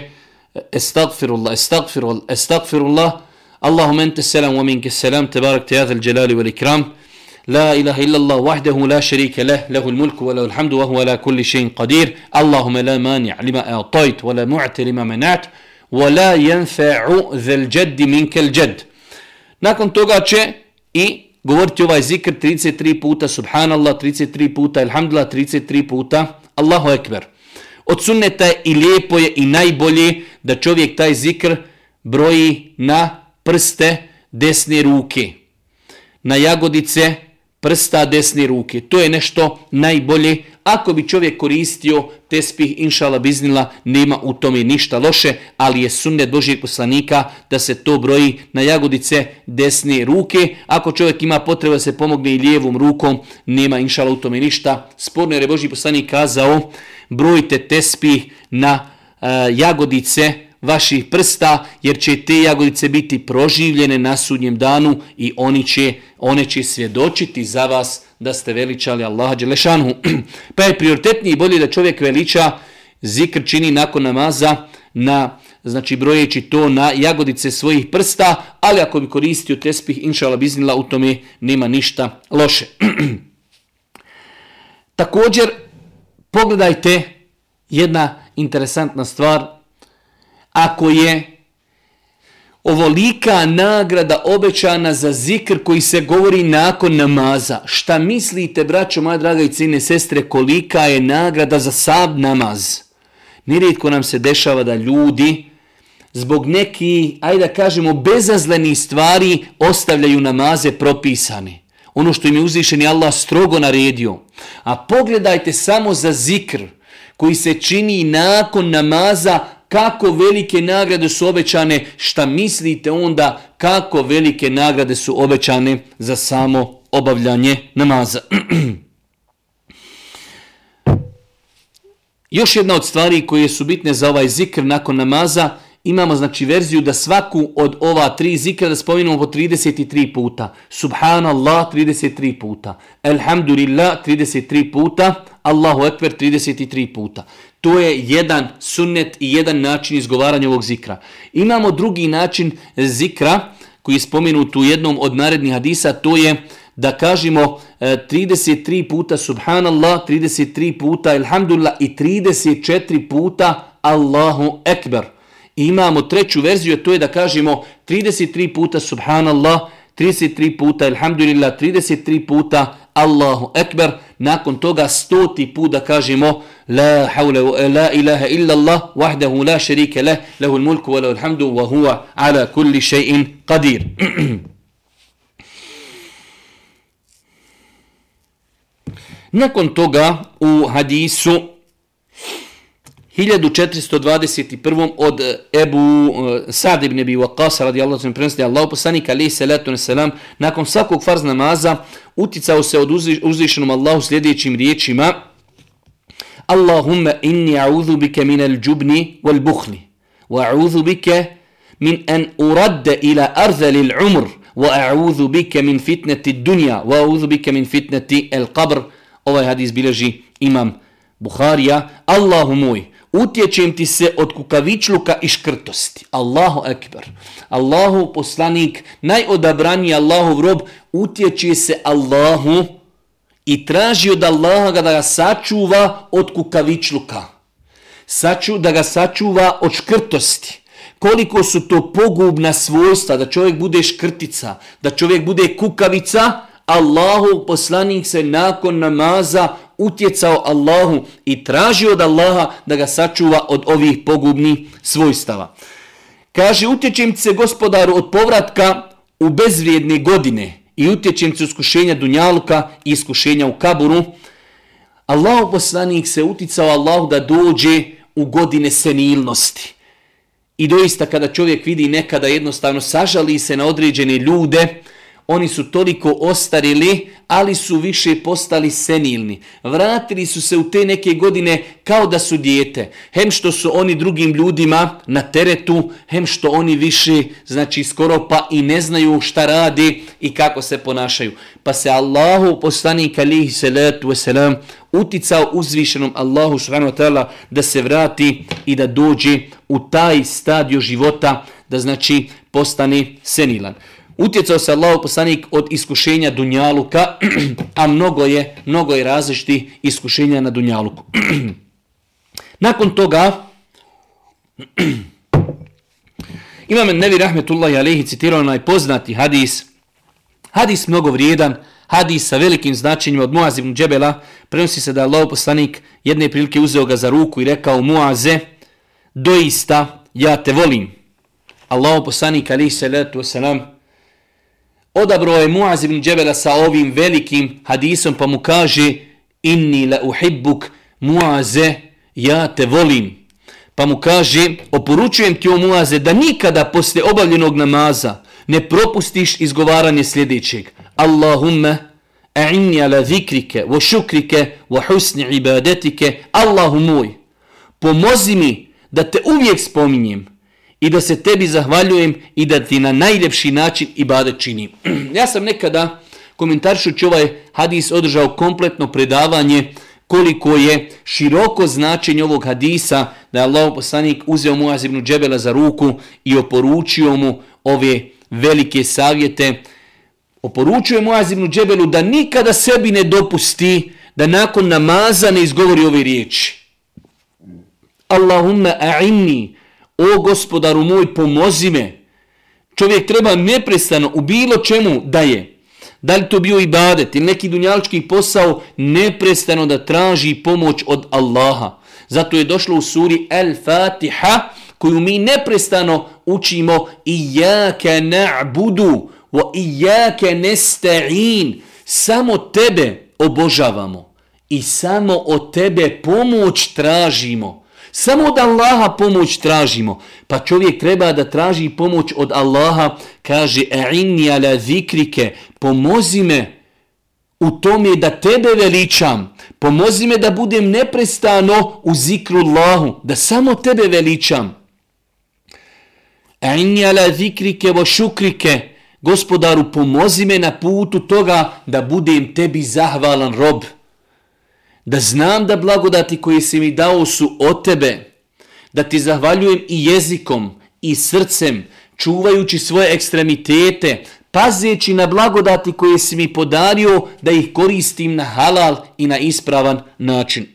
Estagfirullah, estagfirullah, estagfirullah, Allahum ente selam, wa minke selam, tebarak te jazal djelali wal ikram, La ilaha illallah wahdahu la sharika lah lahu al-mulku wa lahu al-hamdu wa huwa ala kulli shay'in qadir Allahumma la mani'a lima a'tayt wa la mu'ti lima mana'at وَلَا يَنْفَعُ ذَا الْجَدِّ مِنْكَ الْجَدِّ Nakon toga će i govoriti ovaj zikr 33 puta Subhanallah, 33 puta Alhamdulillah, 33 puta Allahu Ekber. Od sunneta je i lijepo je i najbolje da čovjek taj zikr broji na prste desne ruke. Na jagodice prsta desne ruke. To je nešto najbolje. Ako bi čovjek koristio tespih, inšala biznila, nema u tome ništa loše, ali je sunnet Božijeg poslanika da se to broji na jagodice desne ruke. Ako čovjek ima potreba da se pomogne i lijevom rukom, nema inšala u tome ništa. Sporno je Božji poslanik kazao, brojite tespih na uh, jagodice vaših prsta, jer će te jagodice biti proživljene na sudnjem danu i oni će, one će svjedočiti za vas da ste veličali Allaha Đelešanu. (clears throat) pa je prioritetniji i bolje da čovjek veliča zikr čini nakon namaza na znači brojeći to na jagodice svojih prsta, ali ako bi koristio tespih, inšala biznila, u tome nema ništa loše. (clears throat) Također, pogledajte jedna interesantna stvar. Ako je ovolika nagrada obećana za zikr koji se govori nakon namaza, šta mislite, braćo, moja draga i cine sestre, kolika je nagrada za sab namaz? Nerijetko nam se dešava da ljudi zbog neki, ajde da kažemo, bezazleni stvari ostavljaju namaze propisane. Ono što im je uzvišeni Allah strogo naredio. A pogledajte samo za zikr koji se čini nakon namaza kako velike nagrade su obećane, šta mislite onda kako velike nagrade su obećane za samo obavljanje namaza. (clears throat) Još jedna od stvari koje su bitne za ovaj zikr nakon namaza, imamo znači verziju da svaku od ova tri zikra da spominemo po 33 puta. Subhanallah 33 puta. Elhamdulillah 33 puta. Allahu Ekber 33 puta. To je jedan sunnet i jedan način izgovaranja ovog zikra. Imamo drugi način zikra koji je spomenut u jednom od narednih hadisa, to je da kažemo e, 33 puta subhanallah, 33 puta alhamdulillah i 34 puta Allahu Ekber. imamo treću verziju, a to je da kažemo 33 puta subhanallah, 33 puta alhamdulillah, 33 puta Allahu Ekber, nakon toga stoti put da kažemo La hawla wa la ilaha illa Allah wahdahu la sharika lah lahu al-mulku wa lahu al-hamdu wa huwa ala kulli shay'in qadir. nakon toga u hadisu 1421. od eh, Ebu eh, Sad ibn Abi Waqas radijallahu anhu prenosi Allah poslanik alejhi salatu vesselam nakon svakog farz namaza uticao se od uzvišenom Allahu sljedećim riječima Allahumma inni a'udhu bika min al-jubni wal-bukhli wa a'udhu bika min an uradda ila arzali al-umr wa a'udhu bika min fitnati ad-dunya wa a'udhu bika min fitnati al-qabr ovaj hadis bilježi imam Buharija Allahu moj utječem ti se od kukavičluka i škrtosti. Allahu ekber. Allahu poslanik, najodabraniji Allahov rob, utječe se Allahu i traži od Allaha da ga sačuva od kukavičluka. Saču, da ga sačuva od škrtosti. Koliko su to pogubna svojstva da čovjek bude škrtica, da čovjek bude kukavica, Allahu poslanik se nakon namaza utjecao Allahu i tražio od Allaha da ga sačuva od ovih pogubnih svojstava. Kaže, utječem se gospodaru od povratka u bezvrijedne godine i utječem se iskušenja Dunjaluka i iskušenja u Kaburu. Allahu poslanik se uticao Allahu da dođe u godine senilnosti. I doista kada čovjek vidi nekada jednostavno sažali se na određene ljude, oni su toliko ostarili, ali su više postali senilni. Vratili su se u te neke godine kao da su dijete. Hem što su oni drugim ljudima na teretu, hem što oni više, znači skoro pa i ne znaju šta radi i kako se ponašaju. Pa se Allahu poslanik alihi salatu wasalam uticao uzvišenom Allahu subhanahu wa ta'ala da se vrati i da dođe u taj stadio života da znači postane senilan utjecao se Allahu poslanik od iskušenja Dunjaluka, (clears throat) a mnogo je, mnogo je različiti iskušenja na Dunjaluku. (clears throat) Nakon toga, (clears throat) imam Nevi Rahmetullahi Alehi citirao najpoznati hadis, hadis mnogo vrijedan, hadis sa velikim značenjima od Muaz ibn Džebela, prenosi se da je Allah poslanik jedne prilike uzeo ga za ruku i rekao Muaze, doista ja te volim. Allah poslanik alihi salatu wasalam, odabro je Muaz ibn Džebela sa ovim velikim hadisom pa mu kaže inni la uhibbuk Muaze ja te volim. Pa mu kaže oporučujem ti o Muaze da nikada posle obavljenog namaza ne propustiš izgovaranje sljedećeg. Allahumma a'inni ala zikrike wa šukrike wa husni ibadetike Allahu moj pomozi mi da te uvijek spominjem i da se tebi zahvaljujem i da ti na najljepši način ibadet činim. (clears throat) ja sam nekada komentaršući ovaj hadis održao kompletno predavanje koliko je široko značenje ovog hadisa da je Allah poslanik uzeo Muaz ibn Džebela za ruku i oporučio mu ove velike savjete. Oporučuje Muaz ibn Džebelu da nikada sebi ne dopusti da nakon namaza ne izgovori ove riječi. Allahumma a'inni, o gospodaru moj, pomozi me. Čovjek treba neprestano u bilo čemu da je da li to bio ibadet ili neki dunjalički posao, neprestano da traži pomoć od Allaha. Zato je došlo u suri El-Fatiha, koju mi neprestano učimo Iyaka na'budu wa iyaka nesta'in. Samo tebe obožavamo i samo od tebe pomoć tražimo. Samo od Allaha pomoć tražimo. Pa čovjek treba da traži pomoć od Allaha. Kaže, e'inni ala zikrike, pomozi me u tome da tebe veličam. Pomozi me da budem neprestano u zikru Allahu, da samo tebe veličam. E'inni ala zikrike vo šukrike, gospodaru, pomozi me na putu toga da budem tebi zahvalan rob da znam da blagodati koje si mi dao su od tebe, da ti zahvaljujem i jezikom i srcem, čuvajući svoje ekstremitete, pazeći na blagodati koje si mi podario, da ih koristim na halal i na ispravan način.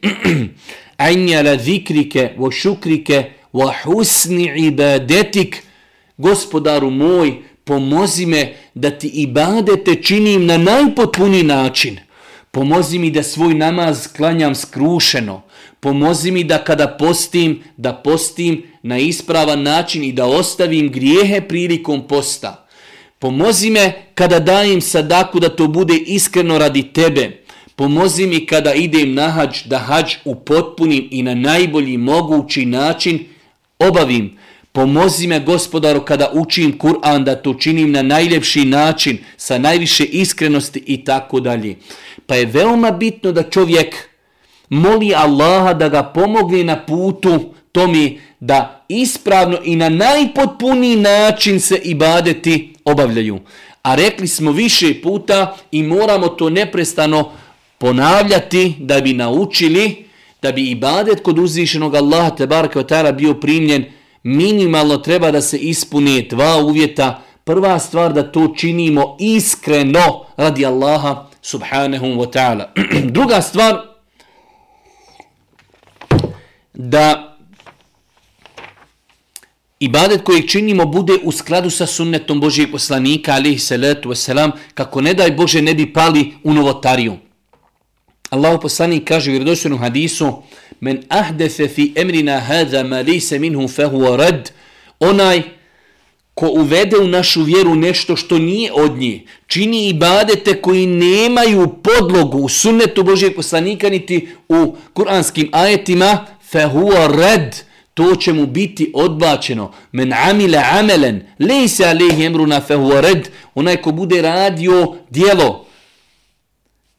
(clears throat) Anja la zikrike, wa šukrike, wa husni ibadetik, gospodaru moj, pomozi me da ti ibadete činim na najpotpuniji način – Pomozi mi da svoj namaz klanjam skrušeno. Pomozi mi da kada postim, da postim na ispravan način i da ostavim grijehe prilikom posta. Pomozi me kada dajem sadaku da to bude iskreno radi tebe. Pomozi mi kada idem na hađ da hađ upotpunim i na najbolji mogući način obavim. Pomozi me gospodaru kada učim Kur'an da to činim na najljepši način, sa najviše iskrenosti i tako dalje. Pa je veoma bitno da čovjek moli Allaha da ga pomogne na putu tomi da ispravno i na najpotpuniji način se ibadeti obavljaju. A rekli smo više puta i moramo to neprestano ponavljati da bi naučili da bi ibadet kod uzvišenog Allaha te baraka bio primljen minimalno treba da se ispune dva uvjeta. Prva stvar da to činimo iskreno radi Allaha subhanahu wa ta'ala. (clears throat) Druga stvar da ibadet kojeg činimo bude u skladu sa sunnetom Božijeg poslanika alihi salatu wasalam kako ne daj Bože ne bi pali u novotariju. Allahu poslanik kaže u vjerodostojnom hadisu men ahdese fi emrina hada ma lise minhu fehu rad onaj ko uvede u našu vjeru nešto što nije od nje, čini ibadete koji nemaju podlogu u sunnetu Božijeg poslanika niti u kuranskim ajetima, fehuwa rad, to će mu biti odbačeno. Men amile amelen, lejse alihi emruna fehuwa rad, onaj ko bude radio dijelo,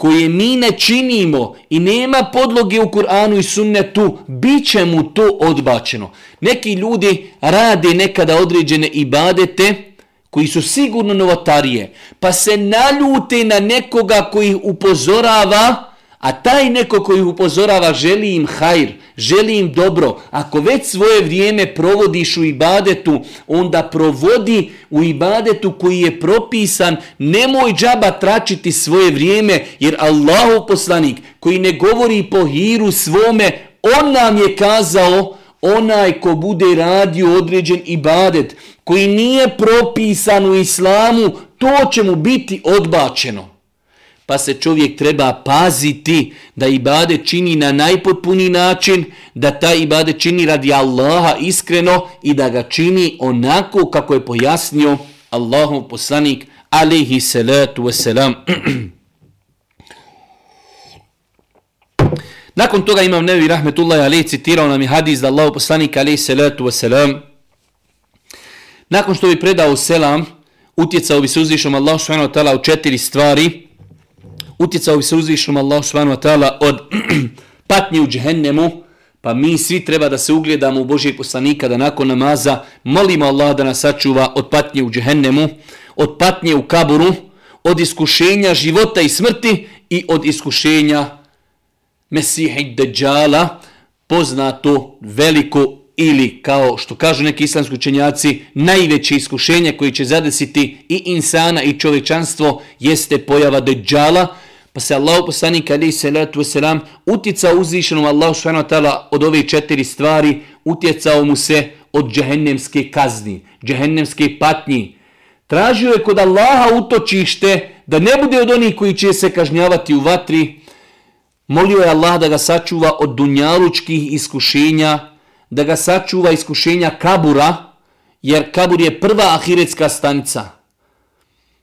koje mi ne činimo i nema podloge u Kur'anu i sunnetu, bit će mu to odbačeno. Neki ljudi rade nekada određene ibadete koji su sigurno novotarije, pa se naljute na nekoga koji upozorava, a taj neko koji upozorava želi im hajr, želi im dobro. Ako već svoje vrijeme provodiš u ibadetu, onda provodi u ibadetu koji je propisan, nemoj džaba tračiti svoje vrijeme, jer Allahu poslanik koji ne govori po hiru svome, on nam je kazao, onaj ko bude radio određen ibadet, koji nije propisan u islamu, to će mu biti odbačeno pa se čovjek treba paziti da ibade čini na najpotpuniji način, da ta ibade čini radi Allaha iskreno i da ga čini onako kako je pojasnio Allahov poslanik alaihi salatu wasalam. (clears throat) Nakon toga imam nevi rahmetullahi alaihi citirao nam je hadis da Allahov poslanik alaihi salatu wasalam nakon što bi predao selam utjecao bi se uzvišom Allah subhanahu wa ta'ala u četiri stvari utjecao bi se uzvišnom Allahu subhanahu wa ta'ala od (clears throat) patnje u džehennemu, Pa mi svi treba da se ugledamo u Božijeg poslanika, da nakon namaza molimo Allah da nas sačuva od patnje u džehennemu, od patnje u kaburu, od iskušenja života i smrti i od iskušenja Mesiha Dejjala, poznato veliko ili kao što kažu neki islamski učenjaci, najveće iskušenje koje će zadesiti i insana i čovječanstvo jeste pojava Dejjala, pa se Allah poslanik alaihi salatu wasalam utjecao uzvišenom Allahu subhanahu wa ta'ala od ove četiri stvari, utjecao mu se od džehennemske kazni, džehennemske patnji. Tražio je kod Allaha utočište da ne bude od onih koji će se kažnjavati u vatri. Molio je Allah da ga sačuva od dunjalučkih iskušenja, da ga sačuva iskušenja kabura, jer kabur je prva ahiretska stanica.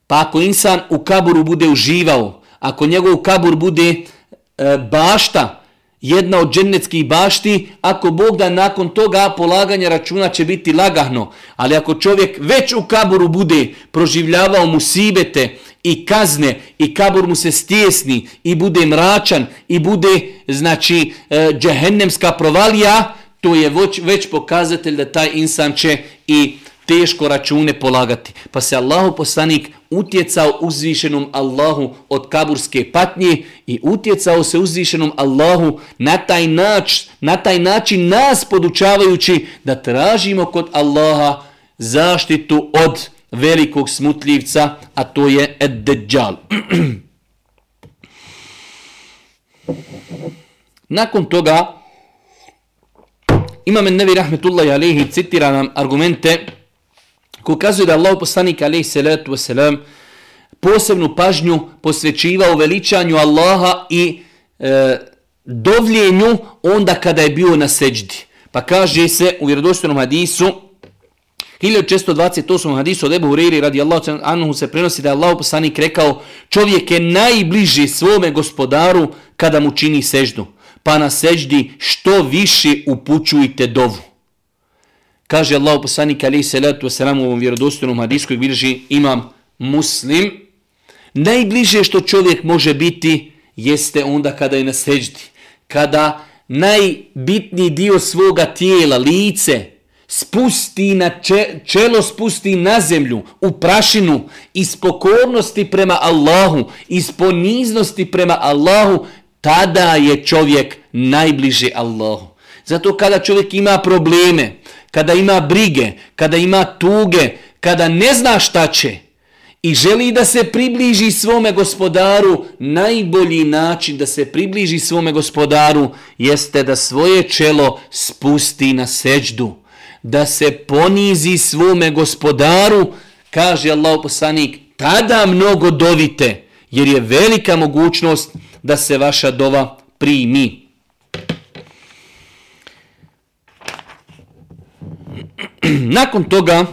Pa ako insan u kaburu bude uživao, ako njegov kabur bude e, bašta, jedna od džennetskih bašti, ako Bog da nakon toga polaganja računa će biti lagahno, ali ako čovjek već u kaburu bude proživljavao mu sibete i kazne i kabur mu se stjesni i bude mračan i bude znači e, džehennemska provalija, to je već, već pokazatelj da taj insan će i teško račune polagati. Pa se Allahu poslanik utjecao uzvišenom Allahu od kaburske patnje i utjecao se uzvišenom Allahu na taj, nač, na taj način nas podučavajući da tražimo kod Allaha zaštitu od velikog smutljivca, a to je Ed-Dejjal. (clears throat) Nakon toga, Imam Nevi Rahmetullahi Alehi citira nam argumente ko kazuje da Allah poslanik alaih salatu wasalam posebnu pažnju posvećivao veličanju Allaha i e, dovljenju onda kada je bio na seđdi. Pa kaže se u vjerodostojnom hadisu 1628. hadisu od Ebu Huriri radi Allah anhu se prenosi da je Allah poslanik rekao čovjek je najbliži svome gospodaru kada mu čini seždu. Pa na seždi što više upućujte dovu. Kaže Allah poslanik alaihi salatu wasalam u ovom vjerodostojnom hadijskoj koji imam muslim. Najbliže što čovjek može biti jeste onda kada je na seđdi. Kada najbitniji dio svoga tijela, lice, spusti na čelo, spusti na zemlju, u prašinu, iz pokornosti prema Allahu, iz poniznosti prema Allahu, tada je čovjek najbliže Allahu. Zato kada čovjek ima probleme, kada ima brige, kada ima tuge, kada ne zna šta će i želi da se približi svome gospodaru, najbolji način da se približi svome gospodaru jeste da svoje čelo spusti na seđdu, da se ponizi svome gospodaru, kaže Allah poslanik, tada mnogo dovite, jer je velika mogućnost da se vaša dova primi. (clears throat) Nakon toga,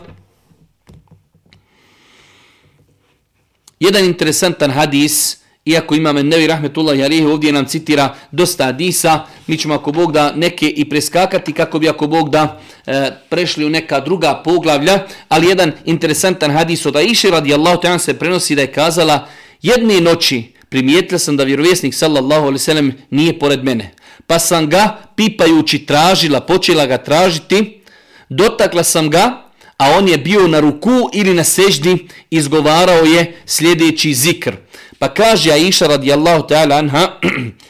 jedan interesantan hadis, iako imame Nevi Rahmetullah Jarihi, ovdje nam citira dosta hadisa, mi ćemo ako Bog da neke i preskakati, kako bi ako Bog da e, prešli u neka druga poglavlja, ali jedan interesantan hadis od Aisha radijallahu ta'an se prenosi da je kazala, jedne noći primijetila sam da vjerovjesnik sallallahu alaihi sallam nije pored mene, pa sam ga pipajući tražila, počela ga tražiti, dotakla sam ga, a on je bio na ruku ili na seždi, izgovarao je sljedeći zikr. Pa kaže Aisha radijallahu ta'ala anha,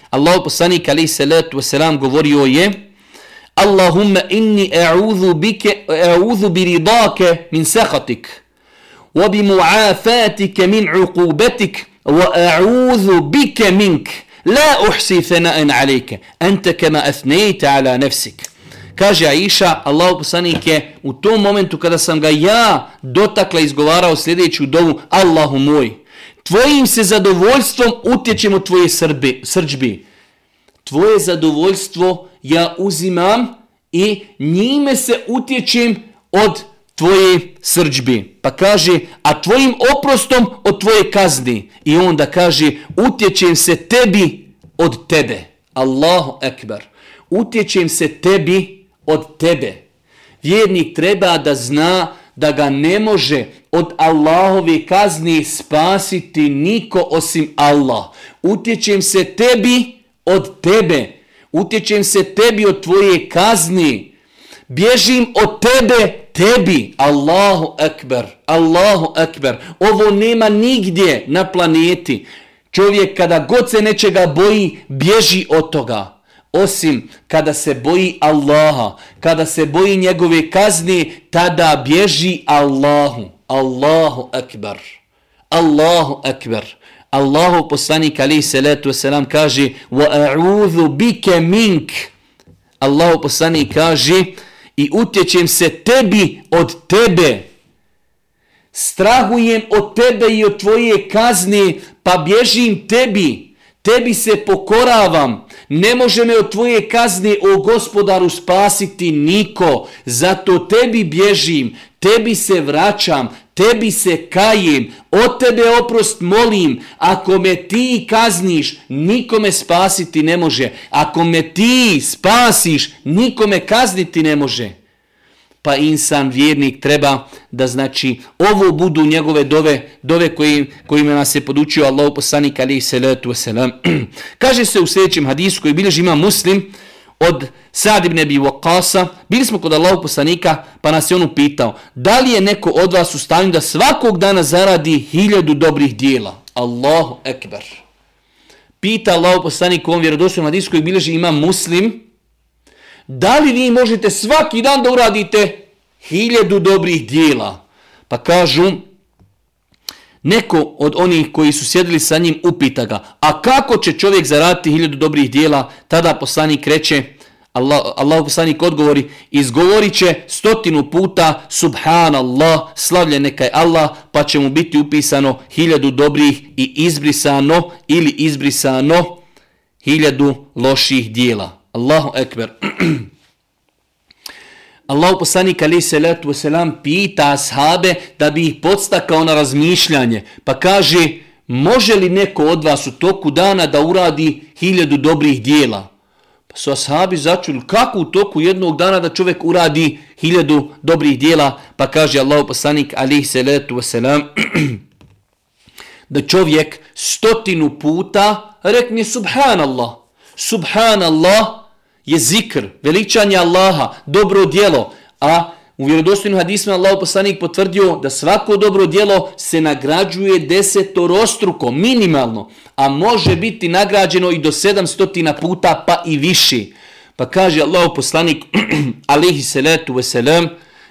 Allahu poslanik alaih salatu wasalam govorio je, Allahumma inni a'udhu bike, a'udhu bi ridake min sahatik, wa bi mu'afatike min uqubetik, wa a'udhu bike mink, la uhsi thana'an alike, anta kama athnejta ala nafsik kaže Aisha, Allahu poslanik je u tom momentu kada sam ga ja dotakla izgovarao sljedeću dovu, Allahu moj, tvojim se zadovoljstvom utječem u tvoje srbi, srđbi. Tvoje zadovoljstvo ja uzimam i njime se utječem od tvoje srđbi. Pa kaže, a tvojim oprostom od tvoje kazni. I onda kaže, utječem se tebi od tebe. Allahu ekber. Utječem se tebi od tebe. Vjernik treba da zna da ga ne može od Allahove kazni spasiti niko osim Allah. Utječem se tebi od tebe. utječem se tebi od tvoje kazni, bježim od tebe, tebi, Allahu ekber, Allahu ekber, ovo nema nigdje na planeti, čovjek kada god se nečega boji, bježi od toga, osim kada se boji Allaha, kada se boji njegove kazne, tada bježi Allahu, Allahu ekber, Allahu ekber, Allahu poslanik alaihi salatu wasalam kaže wa a'udhu bike mink. Allahu poslanik kaže i utječem se tebi od tebe. Strahujem od tebe i od tvoje kazne pa bježim tebi. Tebi se pokoravam ne može me od tvoje kazne o gospodaru spasiti niko zato tebi bježim tebi se vraćam tebi se kajem, od tebe oprost molim, ako me ti kazniš, nikome spasiti ne može. Ako me ti spasiš, nikome kazniti ne može. Pa insan, vjernik, treba da znači ovo budu njegove dove, dove koji, kojima nas je podučio Allah poslanik alaih salatu wasalam. (clears throat) Kaže se u sljedećem hadisu koji bilježi ima muslim, od Sad ibn Abi Waqasa, bili smo kod Allahog poslanika, pa nas je on upitao, da li je neko od vas u stanju da svakog dana zaradi hiljadu dobrih dijela? Allahu ekber. Pita Allahog poslanik u ovom vjerodostom hadisu koji bilježi ima muslim, da li vi možete svaki dan da uradite hiljadu dobrih dijela? Pa kažu, neko od onih koji su sjedili sa njim upita ga, a kako će čovjek zaraditi hiljadu dobrih dijela? Tada poslanik reče, Allah, Allah poslanik odgovori, izgovorit će stotinu puta Subhanallah, slavljen neka je Allah, pa će mu biti upisano hiljadu dobrih i izbrisano ili izbrisano hiljadu loših dijela. Allahu ekber. (clears throat) Allahu poslanik ali se letu selam pita ashabe da bi ih podstakao na razmišljanje. Pa kaže, može li neko od vas u toku dana da uradi hiljadu dobrih dijela? Pa su ashabi začuli kako u toku jednog dana da čovjek uradi hiljadu dobrih dijela? Pa kaže Allahu poslanik ali se letu selam da čovjek stotinu puta rekne subhanallah. Subhanallah je zikr, veličanje Allaha, dobro djelo, A u vjerodostojnim hadisma Allah poslanik potvrdio da svako dobro djelo se nagrađuje desetorostruko, minimalno, a može biti nagrađeno i do sedamstotina puta pa i više. Pa kaže Allah poslanik, (clears throat) alihi salatu wasalam,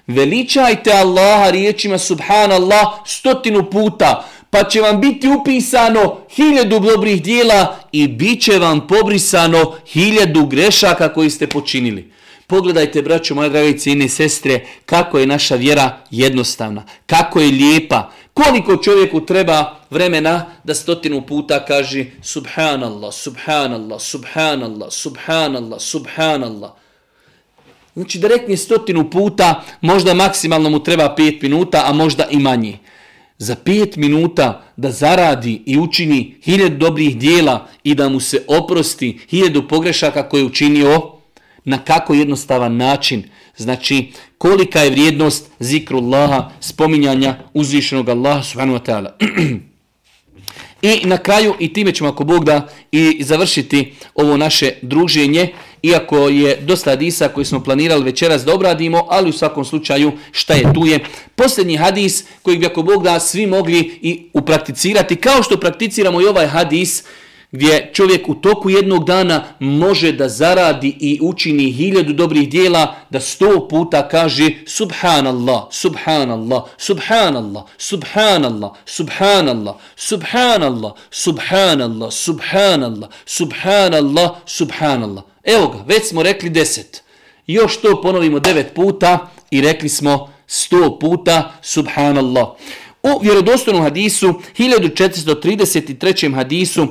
veličajte Allaha riječima subhanallah stotinu puta, pa će vam biti upisano hiljadu dobrih dijela i bit će vam pobrisano hiljadu grešaka koji ste počinili. Pogledajte, braćo, moje drage cijene i sestre, kako je naša vjera jednostavna, kako je lijepa, koliko čovjeku treba vremena da stotinu puta kaže subhanallah, subhanallah, subhanallah, subhanallah, subhanallah. Znači da rekne stotinu puta, možda maksimalno mu treba pet minuta, a možda i manje za pet minuta da zaradi i učini hiljad dobrih dijela i da mu se oprosti hiljadu pogrešaka koje je učinio na kako jednostavan način. Znači, kolika je vrijednost zikru Allaha, spominjanja uzvišenog Allaha subhanahu wa ta'ala. (clears throat) I na kraju, i time ćemo ako Bog da i završiti ovo naše druženje, iako je dosta hadisa koji smo planirali večeras da obradimo, ali u svakom slučaju šta je tu je. Posljednji hadis koji bi ako Bog da svi mogli i uprakticirati, kao što prakticiramo i ovaj hadis, gdje čovjek u toku jednog dana može da zaradi i učini hiljadu dobrih dijela, da sto puta kaže Subhanallah, Subhanallah, Subhanallah, Subhanallah, Subhanallah, Subhanallah, Subhanallah, Subhanallah, Subhanallah, Subhanallah. Evo ga, već smo rekli deset. Još to ponovimo 9 puta i rekli smo 100 puta Subhanallah. U vjerodostojnom hadisu, 1433. hadisu,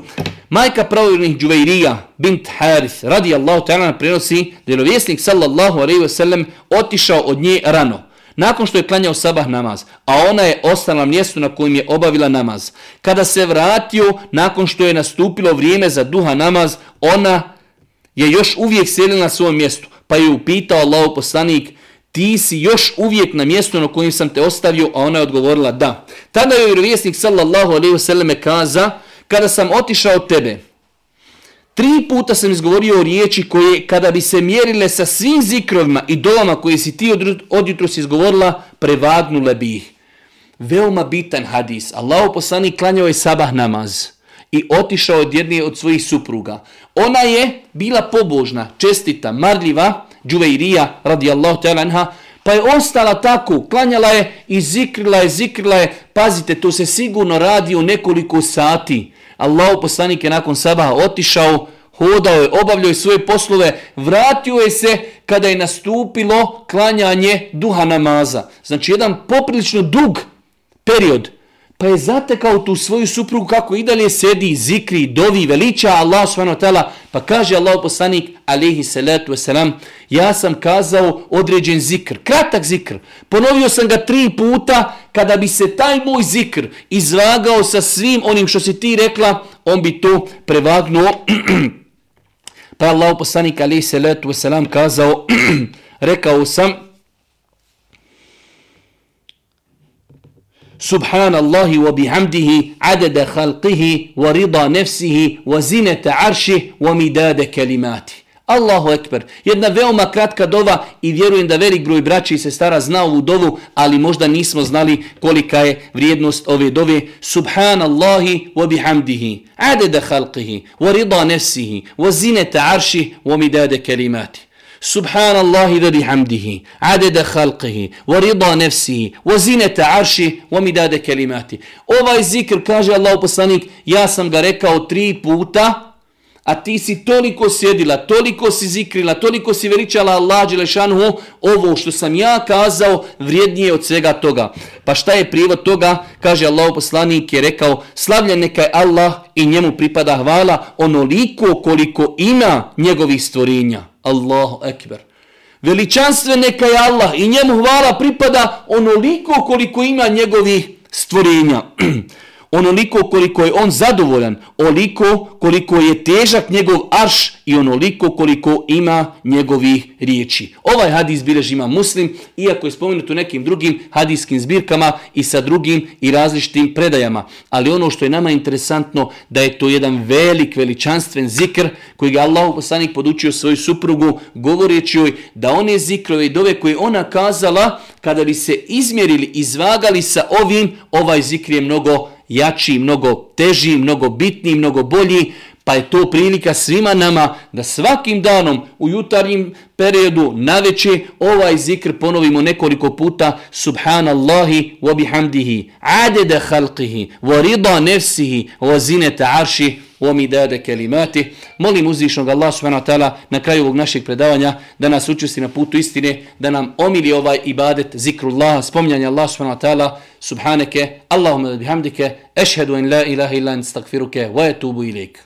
majka pravovjernih Džuvejrija, bint Haris, radijallahu ta'ala prenosi, da je vjesnik sallallahu alaihi ve sellem otišao od nje rano, nakon što je klanjao sabah namaz, a ona je ostala na mjestu na kojem je obavila namaz. Kada se vratio, nakon što je nastupilo vrijeme za duha namaz, ona je još uvijek sjedila na svom mjestu, pa je upitao Allahu poslanik, ti si još uvijek na mjestu na kojem sam te ostavio, a ona je odgovorila da. Tada je vjerovjesnik sallallahu alaihi wasallam kaza, kada sam otišao od tebe, Tri puta sam izgovorio riječi koje kada bi se mjerile sa svim zikrovima i dolama koje si ti od jutro si izgovorila, prevagnule bi ih. Veoma bitan hadis. Allahu poslanik klanjao je sabah namaz i otišao od jedne od svojih supruga. Ona je bila pobožna, čestita, marljiva, Džuveirija radijallahu ta'ala anha, pa je ostala tako, klanjala je i zikrila je, zikrila je. Pazite, to se sigurno radi u nekoliko sati. Allah poslanik je nakon sabaha otišao, hodao je, obavljao je svoje poslove, vratio je se kada je nastupilo klanjanje duha namaza. Znači jedan poprilično dug period. Pa je zatekao tu svoju suprugu kako i dalje sedi, zikri, dovi, veliča Allah s.w.t. Pa kaže Allah poslanik, alihi salatu wasalam, ja sam kazao određen zikr, kratak zikr. Ponovio sam ga tri puta, kada bi se taj moj zikr izvagao sa svim onim što si ti rekla, on bi to prevagnuo. (clears throat) pa Allah poslanik, alihi salatu wasalam, kazao, (clears throat) rekao sam, Subhanallahi wa bihamdihi adada khalqihi wa rida nefsihi wa zinata arših wa midada kalimati. Allahu ekber. Jedna veoma kratka dova i vjerujem da velik broj braća i sestara zna ovu dovu, ali možda nismo znali kolika je vrijednost ove dove. Subhanallahi wa bihamdihi adada khalqihi wa rida nefsihi wa zinata arshih wa midada kalimati. سبحان الله وبحمده عدد خلقه ورضا نفسه وزينة عرشه ومداد كلماته ovaj zikr kaže Allah poslanik ja sam ga rekao tri puta a ti si toliko sjedila, toliko si zikrila, toliko si veličala Allah Đelešanu, ovo što sam ja kazao vrijednije od svega toga. Pa šta je prijevod toga? Kaže Allah poslanik je rekao, slavljen neka je Allah i njemu pripada hvala onoliko koliko ima njegovih stvorenja. Allahu ekber. Veličanstven neka je Allah i njemu hvala pripada onoliko koliko ima njegovih stvorenja. (clears throat) onoliko koliko je on zadovoljan, oliko koliko je težak njegov arš i onoliko koliko ima njegovih riječi. Ovaj hadis bilež ima muslim, iako je spomenut u nekim drugim hadiskim zbirkama i sa drugim i različitim predajama. Ali ono što je nama interesantno, da je to jedan velik, veličanstven zikr koji ga Allah poslanik podučio svoju suprugu, govoreći joj da one zikrove i dove koje ona kazala, kada bi se izmjerili, izvagali sa ovim, ovaj zikr je mnogo jači, mnogo teži, mnogo bitni, mnogo bolji, pa je to prilika svima nama da svakim danom u jutarnjim periodu naveče ovaj zikr ponovimo nekoliko puta subhanallahi wa bihamdihi adeda khalqihi wa rida nefsihi wa zineta arši wa midade kelimati. Molim uzvišnog Allah subhanahu wa ta'ala na kraju ovog našeg predavanja da nas učusti na putu istine, da nam omili ovaj ibadet zikrullah, spominjanje Allah subhanahu wa ta'ala subhaneke, Allahumma bihamdike, ešhedu in la ilaha illa in stakfiruke, wa etubu ilik.